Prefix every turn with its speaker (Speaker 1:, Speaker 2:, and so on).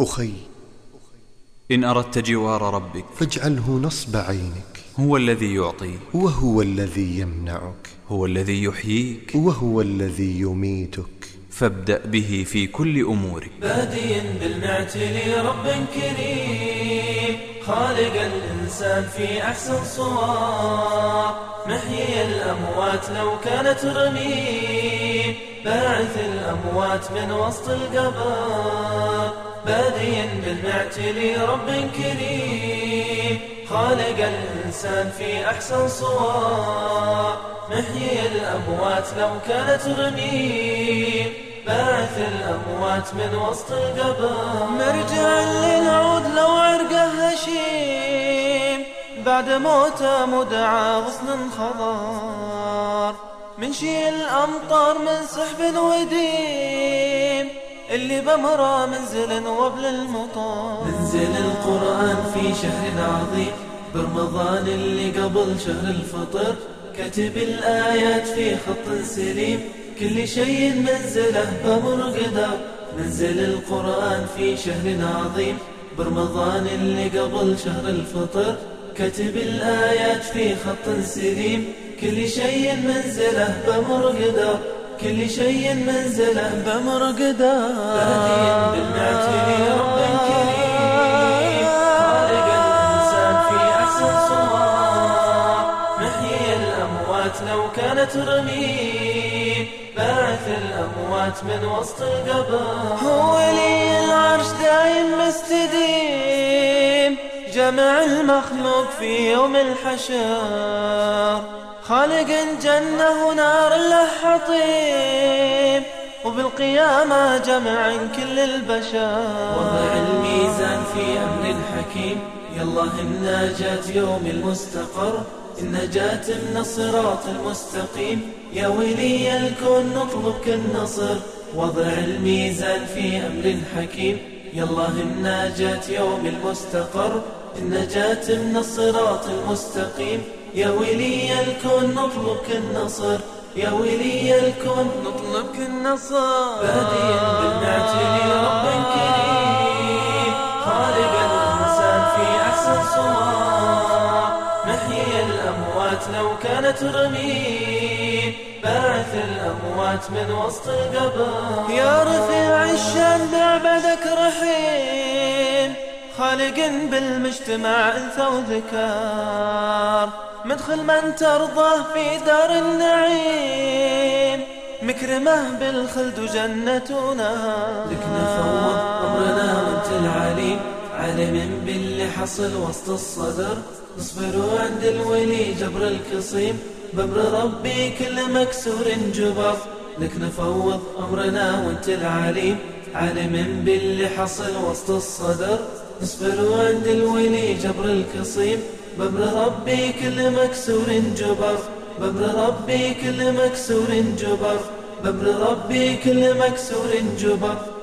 Speaker 1: أخي
Speaker 2: إن أردت جوار ربك
Speaker 1: فاجعله نصب عينك.
Speaker 2: هو الذي يعطيك
Speaker 1: وهو الذي يمنعك.
Speaker 2: هو الذي يحييك
Speaker 1: وهو الذي يميتك.
Speaker 2: فابدأ به في كل أمورك.
Speaker 3: باديا بالنعت لرب كريم خالق الإنسان في أحسن صور محيي الأموات لو كانت رميم باعث الأموات من وسط القبر باديا بالنعت لرب كريم. خالق الإنسان في أحسن صور محيي الأموات لو كانت رميم باعث الأموات من وسط القبر مرجع للعود لو عرقه هشيم. بعد موته مدعى غصن خضار. من شي الأمطار من سحب وديم. اللي بمره منزل وبل المطار. منزل القرآن في شهر عظيم. برمضان اللي قبل شهر الفطر. كتب الآيات في خط سليم. كل شيء منزله بمر قدر. منزل القرآن في شهر عظيم. برمضان اللي قبل شهر الفطر. كتب الآيات في خط سليم. كل شيء منزله بمر قدر. كل شيء منزله بمر قدر رب كريم خالق الإنسان في أحسن محيي الأموات لو كانت رميم باعث الأموات من وسط القبر هو لي العرش دايم مستديم. جمع المخلوق في يوم الحشر. خالق الجنة ونار اللحطيم وبالقيامة جمع كل البشر. وضع الميزان في أمر الحكيم يالله النجاة يوم المستقر النجاة من الصراط المستقيم. يا ولي الكون نطلبك النصر وضع الميزان في أمر حكيم يالله النجاة يوم المستقر النجاة من الصراط المستقيم. يا ولي الكون نطلبك النصر يا ولي الكون نطلبك النصر. باديا بالمعتل رب كريم خالق الإنسان في أحسن صور محيي الأموات لو كانت رميم باعث الأموات من وسط القبر يا رفيع الشان بعبدك رحيم خالق بالمجتمع انثى وذكر مدخل من ترضاه في دار النعيم. مكرمة بالخلد وجنة لك نفوض أمرنا وأنت العليم. عالم باللي حصل وسط الصدر. اصبروا عند الولي جبر الكصيم ببر ربي كل مكسور جبر. لك نفوض أمرنا وأنت العليم. عالم باللي حصل وسط الصدر. اصبروا عند الولي جبر الكصيم ببر ربي كل مكسور جبر. ببر ربي كل مكسور جبر. ببر ربي كل مكسور جبر.